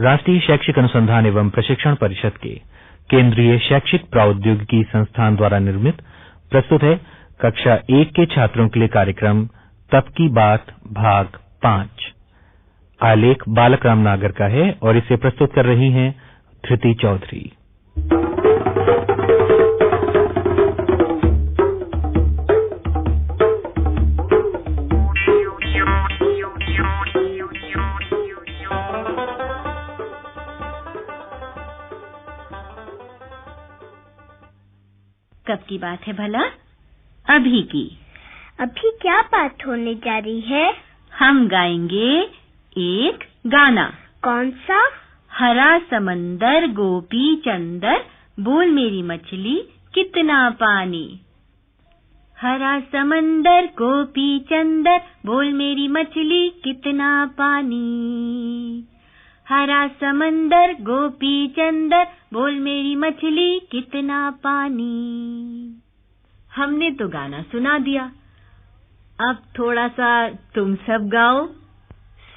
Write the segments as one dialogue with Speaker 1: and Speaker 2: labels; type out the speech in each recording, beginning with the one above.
Speaker 1: राष्ट्रीय शैक्षिक अनुसंधान एवं प्रशिक्षण परिषद के केंद्रीय शैक्षिक प्रौद्योगिकी संस्थान द्वारा निर्मित, प्रस्तुत है कक्षा एक के छात्रों के लिए कार्यक्रम, तब की बात, भाग पाँच। आलेख बालक राम नागर का है और इसे प्रस्तुत कर रही हैं धृति चौधरी।
Speaker 2: कब की बात है भला? अभी की।
Speaker 3: अभी क्या बात होने जा रही है?
Speaker 2: हम गाएँगे एक गाना।
Speaker 3: कौन सा?
Speaker 2: हरा समंदर गोपी चंदर बोल मेरी मछली कितना पानी। हरा समंदर गोपी चंदर बोल मेरी मछली कितना पानी। हरा समंदर, गोपी चंदर, बोल मेरी मछली, कितना पानी। हमने तो गाना सुना दिया। अब थोड़ा सा तुम सब गाओ,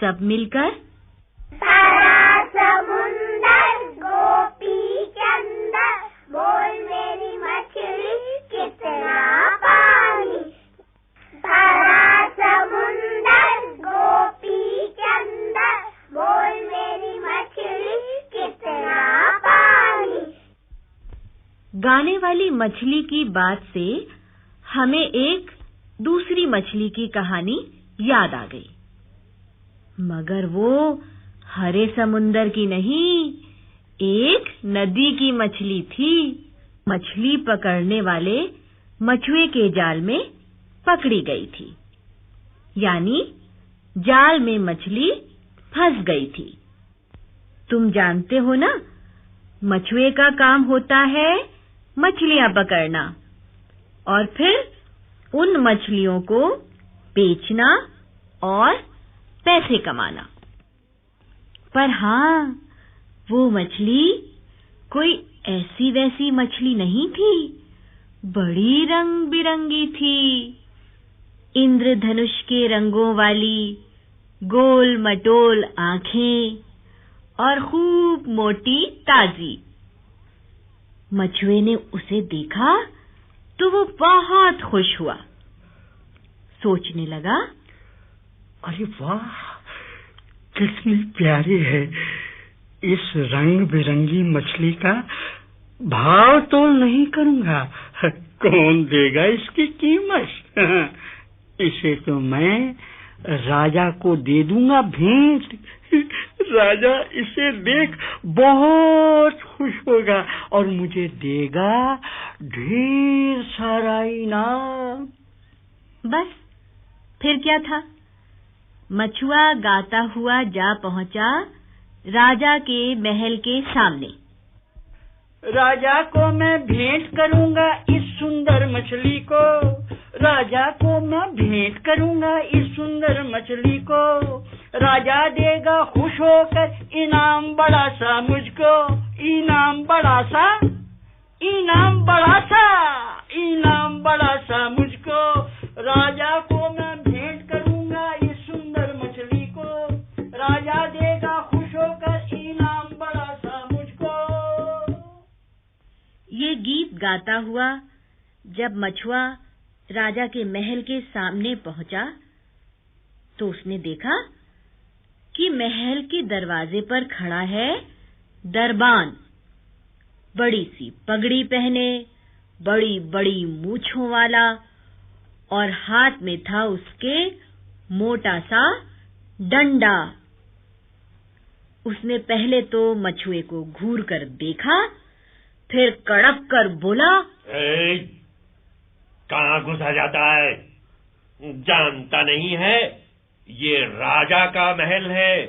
Speaker 2: सब मिलकर।
Speaker 3: समुंदर
Speaker 2: वाली मछली की बात से हमें एक दूसरी मछली की कहानी याद आ गई। मगर वो हरे समुंदर की नहीं, एक नदी की मछली थी। मछली पकड़ने वाले मछुए के जाल में पकड़ी गई थी। यानी जाल में मछली फंस गई थी। तुम जानते हो ना, मछुए का काम होता है मछलियाँ पकड़ना। और फिर उन मछलियों को बेचना और पैसे कमाना। पर हाँ वो मछली कोई ऐसी वैसी मछली नहीं थी। बड़ी रंग बिरंगी थी। इंद्रधनुष के रंगों वाली गोल मटोल आँखें और खूब मोटी ताजी। मछुए ने उसे देखा तो वो बहुत खुश हुआ। सोचने लगा,
Speaker 4: अरे वाह, कितनी प्यारी है। इस रंग बिरंगी मछली का भाव तो नहीं करूँगा। कौन देगा इसकी कीमत? इसे तो मैं राजा को दे दूँगा भेंट। राजा इसे देख बहुत खुश होगा और मुझे देगा ढेर सारा इनाम।
Speaker 2: बस फिर क्या था? मछुआ गाता हुआ जा पहुँचा राजा के महल के सामने।
Speaker 4: राजा को मैं भेंट करूँगा इस सुंदर मछली को। राजा को मैं भेंट करूँगा इस सुंदर मछली को। राजा देगा खुश होकर, इनाम बड़ा सा मुझको। इनाम बड़ा सा, इनाम बड़ा सा, इनाम बड़ा सा मुझको। राजा को मैं भेंट करूँगा इस सुंदर मछली को। राजा देगा खुश होकर, इनाम बड़ा सा मुझको।
Speaker 2: ये गीत गाता हुआ, जब मछुआ राजा के महल के सामने पहुँचा तो उसने देखा कि महल के दरवाजे पर खड़ा है दरबान। बड़ी सी पगड़ी पहने, बड़ी बड़ी मूछों वाला और हाथ में था उसके मोटा सा डंडा। उसने पहले तो मछुए को घूर कर देखा, फिर कड़क कर बोला
Speaker 5: कहाँ घुसा जाता है? जानता नहीं है। ये राजा का महल है।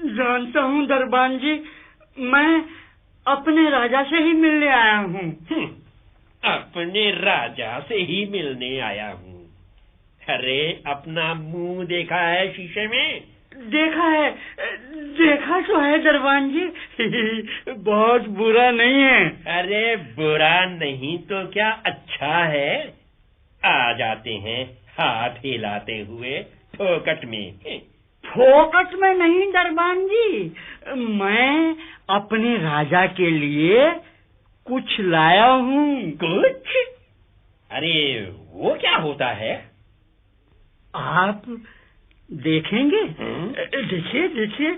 Speaker 4: जानता हूँ दरबान जी। मैं अपने राजा से ही मिलने आया हूँ।
Speaker 5: हम्म, अपने राजा से ही मिलने आया हूँ। अरे अपना मुँह देखा है शीशे में।
Speaker 4: देखा है देखा तो है दरबान जी। बहुत बुरा नहीं है।
Speaker 5: अरे बुरा नहीं तो क्या अच्छा है? आ जाते हैं हाथ हिलाते हुए फोकट में।
Speaker 4: फोकट में नहीं दरबान जी। मैं अपने राजा के लिए कुछ लाया हूँ।
Speaker 5: कुछ? अरे वो क्या होता है?
Speaker 4: आप देखेंगे?
Speaker 5: हम्म।
Speaker 4: देखिए देखिए।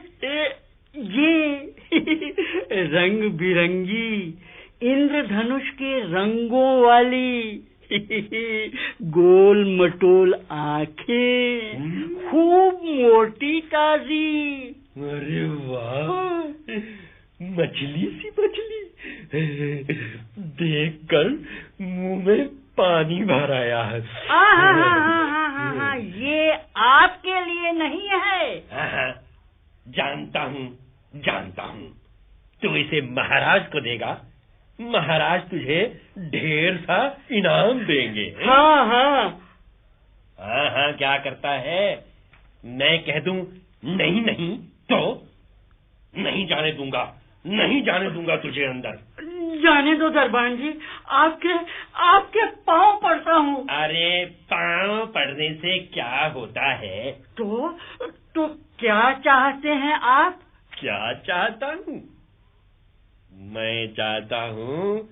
Speaker 4: ये रंग बिरंगी इंद्रधनुष के रंगों वाली गोल मटोल आँखें
Speaker 5: हम्म।
Speaker 4: खूब मोटी ताजी।
Speaker 5: अरे वाह। मछली सी मछली। देखकर मुँह में पानी भर आया
Speaker 4: आहा, ये आपके लिए नहीं है
Speaker 5: हाँ, जानता हूँ जानता हूँ। तू इसे महाराज को देगा। महाराज तुझे ढेर सा इनाम देंगे।
Speaker 4: हाँ हाँ।
Speaker 5: हाँ हाँ क्या करता है? मैं कह दूँ नहीं नहीं तो? नहीं जाने दूँगा नहीं जाने दूँगा तुझे अंदर।
Speaker 4: जाने दो दरबान जी। आपके आपके पाँव पड़ता हूँ।
Speaker 5: अरे पाँव पड़ने से क्या होता है?
Speaker 4: तो तो क्या चाहते हैं आप?
Speaker 5: क्या चाहता हूँ? मैं चाहता हूँ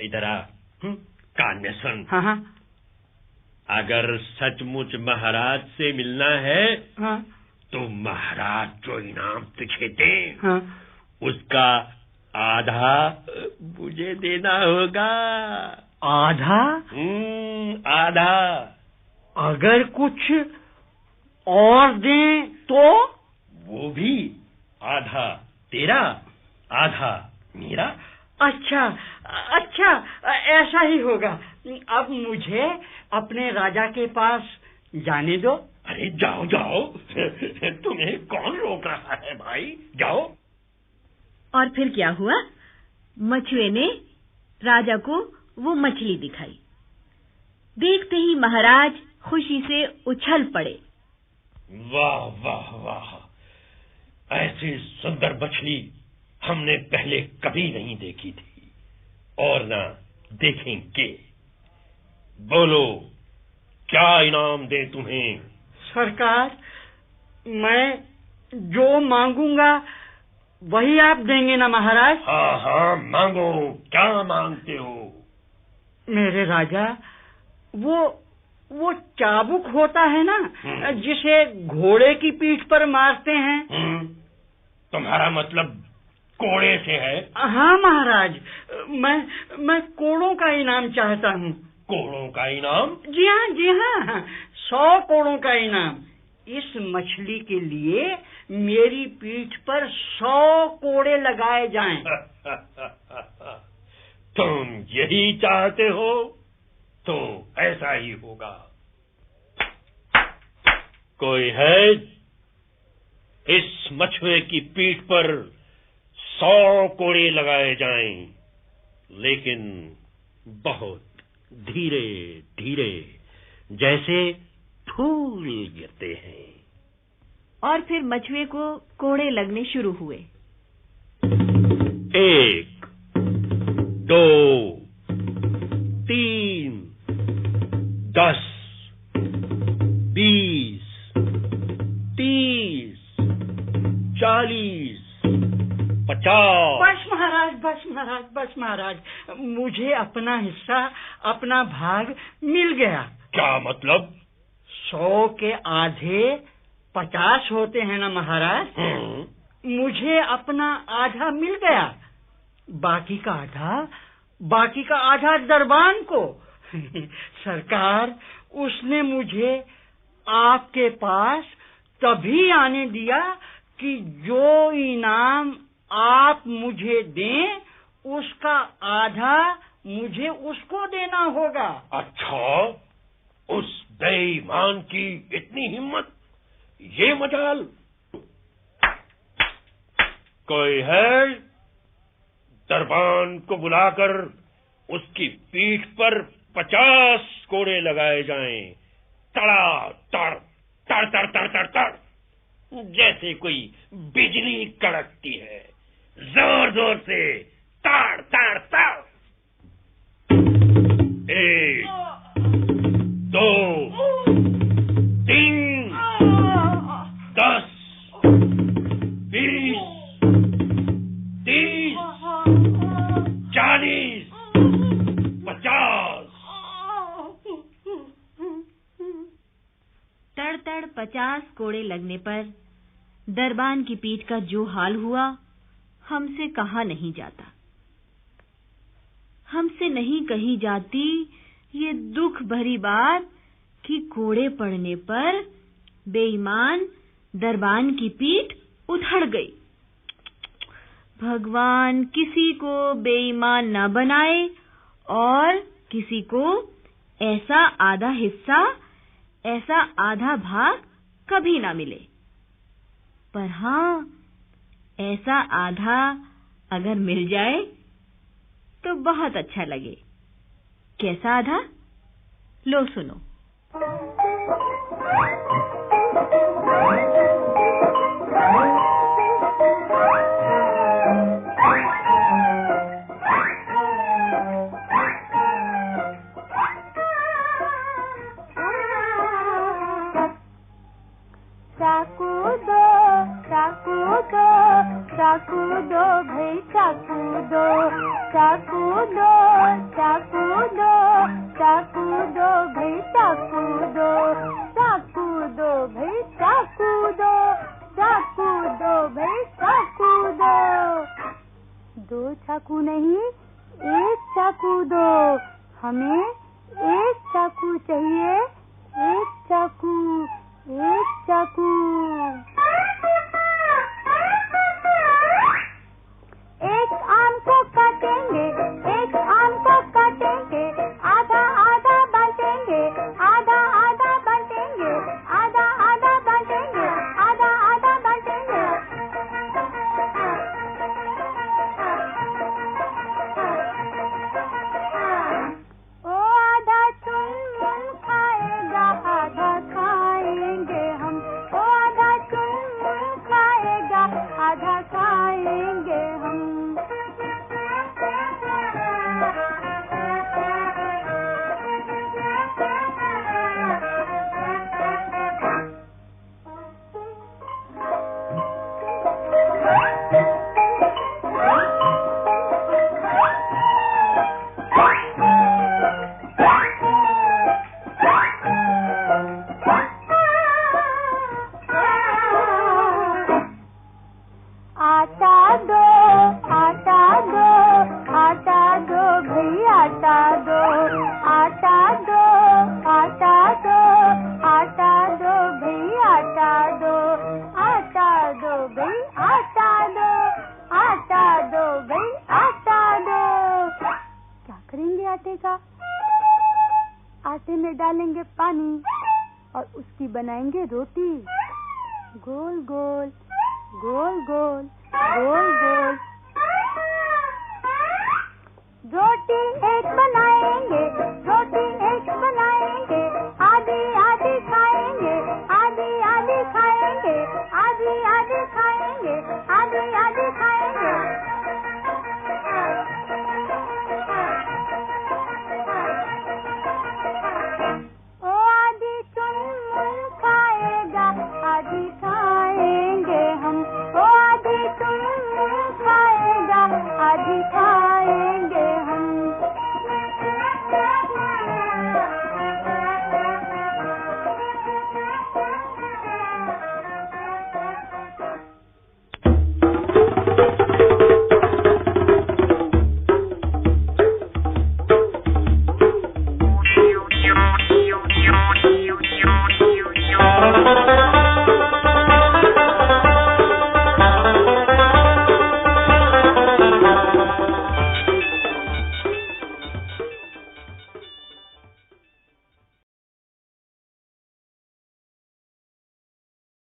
Speaker 5: इधर आ। हम्म, कान में सुन।
Speaker 4: हाँ हाँ।
Speaker 5: अगर सचमुच महाराज से मिलना है
Speaker 4: हाँ।
Speaker 5: तो महाराज जो इनाम तुझे दे
Speaker 4: हाँ।
Speaker 5: उसका आधा मुझे देना होगा।
Speaker 4: आधा?
Speaker 5: हम्म, आधा।
Speaker 4: अगर कुछ और दें तो?
Speaker 5: वो भी आधा। तेरा आधा। मेरा?
Speaker 4: अच्छा अच्छा ऐसा ही होगा। अब मुझे अपने राजा के पास जाने दो।
Speaker 5: अरे जाओ जाओ। तुम्हें कौन रोक रहा है भाई? जाओ।
Speaker 2: और फिर क्या हुआ? मछुए ने राजा को वो मछली दिखाई। देखते ही महाराज खुशी से उछल पड़े।
Speaker 5: वाह वाह वाह। ऐसी सुंदर मछली हमने पहले कभी नहीं देखी थी। और ना देखेंगे। बोलो क्या इनाम दे तुम्हें?
Speaker 4: सरकार मैं जो मांगूँगा वही आप देंगे ना महाराज?
Speaker 5: हाँ हाँ मांगो क्या मांगते हो?
Speaker 4: मेरे राजा वो वो चाबुक होता है ना
Speaker 5: हम्म।
Speaker 4: जिसे घोड़े की पीठ पर मारते हैं।
Speaker 5: हम्म, तुम्हारा मतलब कोड़े से है?
Speaker 4: हाँ महाराज मैं मैं कोड़ों का इनाम चाहता हूँ।
Speaker 5: कोड़ों का इनाम?
Speaker 4: जी हाँ जी हाँ सौ कोड़ों का इनाम। इस मछली के लिए मेरी पीठ पर सौ कोड़े लगाए जाएँ।
Speaker 5: तुम यही चाहते हो तो ऐसा ही होगा। कोई है इस मछुए की पीठ पर सौ कोड़े लगाए जाएँ, लेकिन बहुत धीरे धीरे जैसे फूल गिरते हैं।
Speaker 2: और फिर मछुए को कोड़े लगने शुरू हुए।
Speaker 5: एक दो तीन दस बीस तीस चालीस पचास।
Speaker 4: बस महाराज बस महाराज बस महाराज मुझे अपना हिस्सा अपना भाग मिल गया।
Speaker 5: क्या मतलब?
Speaker 4: सौ के आधे पचास होते हैं ना महाराज?
Speaker 5: हम्म,
Speaker 4: मुझे अपना आधा मिल गया। बाकी का आधा? बाकी का आधा दरबान को? सरकार उसने मुझे आपके पास तभी आने दिया कि जो इनाम आप मुझे दें उसका आधा मुझे उसको देना होगा।
Speaker 5: अच्छा उस बेईमान की इतनी हिम्मत ये मजाल। कोई है दरबान को बुलाकर उसकी पीठ पर पचास कोड़े लगाए जाएँ। तड़ा, तड़ तड़ तड़ तड़ तड़ तड़ जैसे कोई बिजली कड़कती है। ज़ोर ज़ोर से, ताड़ ताड़ ताड़। एक, दो
Speaker 2: लगने पर दरबान की पीठ का जो हाल हुआ, हमसे कहा नहीं जाता। हमसे नहीं कही जाती ये दुख भरी बात कि कोड़े पड़ने पर बेईमान दरबान की पीठ उधड़ गई। भगवान किसी को बेईमान न बनाए और किसी को ऐसा आधा हिस्सा, ऐसा आधा भाग कभी ना मिले। पर हाँ, ऐसा आधा अगर मिल जाए तो बहुत अच्छा लगे। कैसा आधा? लो सुनो।
Speaker 3: चाकू दो भाई, चाकू दो चाकू दो चाकू दो चाकू दो भाई, चाकू दो चाकू दो भाई, चाकू दो चाकू दो भाई, चाकू दो। दो चाकू नहीं, एक चाकू दो। हमें एक चाकू चाहिए। आटे में डालेंगे पानी और उसकी बनाएँगे रोटी। गोल गोल गोल गोल गोल गोल। रोटी एक बनाएँगे।